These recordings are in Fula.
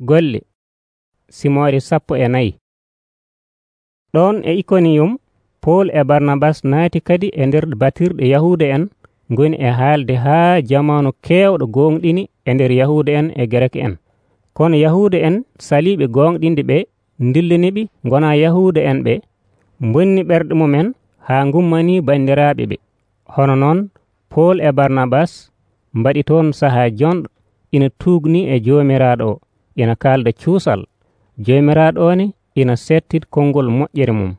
golle simore sappo e nayi. Ɗon e ikoniyum pol e barnabas naati kadi e nder batirɗe yahuda en goni e haalde haa jamanu keewɗo gonɗini e nder yahuda en e grek en. Kono yahuda en saliɓe gonɗinde ɓe dilliniɓe gona yahuda en ɓe bonni ɓerɗe mumen haa gummani bandiraɓe ɓe. Hono noon pol e barnabas mbaɗi toon saha jonɗo ina tugni e jomiraɗo o. ina kaalda cuusal joomiraaɗo o ne ina settit konngol moƴƴere mum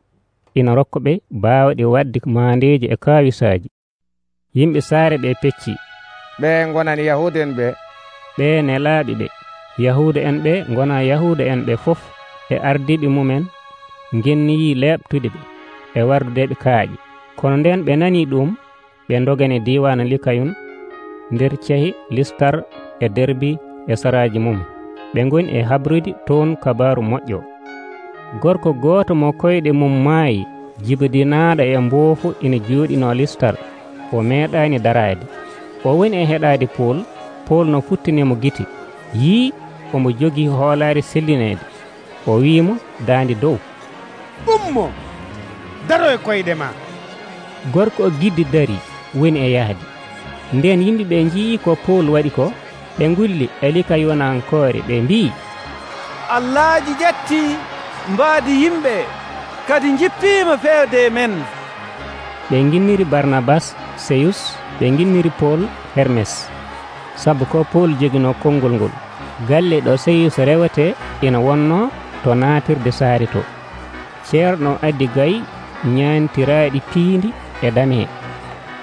ina rokka ɓe baawɗe wadde maandeeji e kaawisaaji yimɓe saare ɓe pecci. Ɓe gonani yahuda en ɓe. Ɓe nelaaɓi ɓe. Yahuda en ɓe gona yahuda en ɓe fof e ardiɓe mumen genniyi leɓtude ɓe e wardudeɓe kaaƴe kono nden ɓe nani ɗum ɓe dogani diwana likayun nder cehi listar e derbi e saraji mum. ɓe goni e habrude toon kabaru moƴƴo. Gorko goto mo koyɗe mum maayi jibidinaaɗo e mboofu ina jooɗino listar o meeɗani daraade. O woni e heɗaade pool pool no futtinimo giti. Yii omo jogii hoolaare sellineede. O wiimo daandi dow. Ummo daro e koyɗe ma. Gorko o giddi dari woni e yahdi nden yimɓe ɓe njiyi ko pool waɗi ko ɓe ngulli elika yonankore ɓe mbi. Allahji ƴetti mbaadi yimɓe kadi jippima feewde men. Ɓe ginniri barnabas seyus ɓe ginniri paul hermes. Sabu ko paul jogino konngol ngol. Galle ɗo seyus rewete ina wonno to natirde saari to. Ceerno addi gay ñantiraɗi piindi e dame.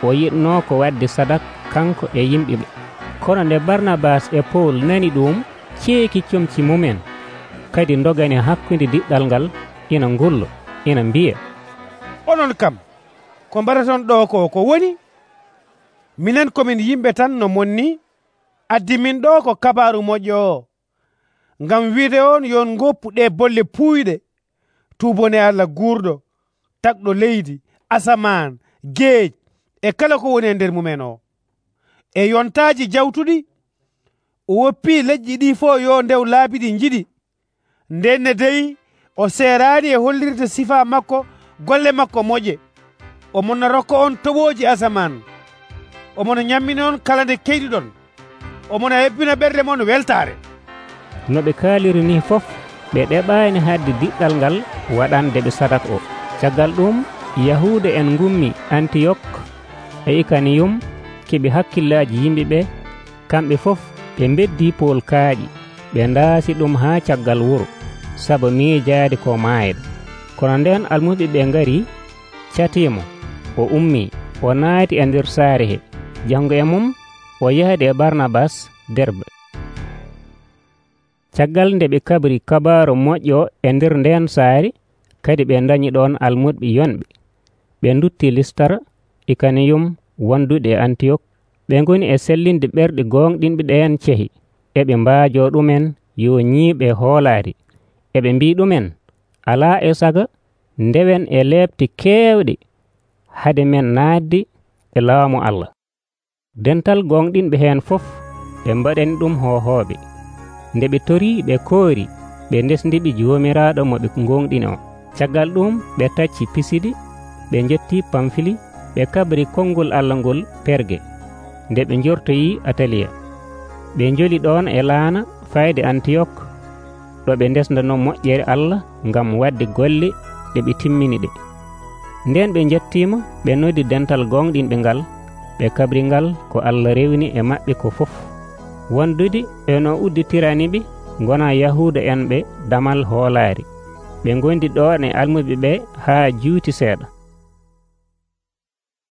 O yiɗno ko wadde sadak kanko e yimɓeɓe kono nde barnabas e paul nani ɗum ceeki comci mumen. Kadi dogani hakkude diɗɗal ngal ina ngullo ina mbiya. Onon kam ko mbaɗaton ɗo ko ko woni? Minen komin yimɓe tan no monni addi min ɗo ko kabaru moƴƴo. O ngam wiide on yon goppu ɗe bolle puyɗe tubone allah gurɗo tagɗo leydi asaman geej e kala ko woni e nder mumen o e yontaaji jawtuɗi o woppi leƴƴi ɗi fo yo ndew laabi ɗi jiɗi ndenne dey o seeraani e hollirde sifa makko golle makko moƴe omona rokka on toɓooji asaman omona ñammini on kala nde keyɗiɗon. Omona hebbina ɓerde mon weltaare. No ɓe kaaliri ni fof ɓe ɗeɓaani hadde diɗɗal ngal waɗande ɓe sadak o. Caggal ɗum yahuude en ngummi antiyok e ikaniyum keeɓi hakkillaji yimɓeɓe kamɓe fof ɓe beddi pool kaaƴi ɓe daasi ɗum ha caggal wuuro saabu miijade ko maayɗo kono nden almuɓe ɓe ngari catimo o ummi o naati e nder saare he. Janngo e mum o yahde e barnabas derbe. Caggal nde ɓe kabri kabaru moƴƴo e nder nden saari kadi ɓe dañi ɗon almuɓe yonɓe. Ɓe dutti listara ikaniyum wonduɓe e antiyok ɓe goni e sellinde ɓerɗe gonɗinɓe ɗen cehi eɓe mbaajo ɗumen yo ñiiɓe hoolare eɓe mbi ɗumen ala e saga ndewen e lebte kewɗe hade men naatde e laamu allah. Dental gonɗinɓe hen fof ɓe mbaɗani ɗum hohoɓe nde ɓe tori ɓe koori ɓe desdiɓe jomiraɗo moɓe gonɗini o caggal ɗum ɓe tacci pisiɗi ɓe jetti pamfili ɓe kabri konngol allah ngol perge nde ɓe jortoyi ataliya ɓe joli ɗon e laana fayde antiyok ɗo ɓe ndesdano moƴƴere allah ngam wadde golle ɗe ɓe timmini ɗe. Nden ɓe jettima ɓe noddi dental gonɗinɓe ngal ɓe kabri ngal ko allah rewni e maɓɓe ko fof. Wondude eno udditiraniɓe gona yahuda en ɓe damal hoolaari. Ɓe gondi ɗon e almuɓe ɓe haa juuti seeɗa.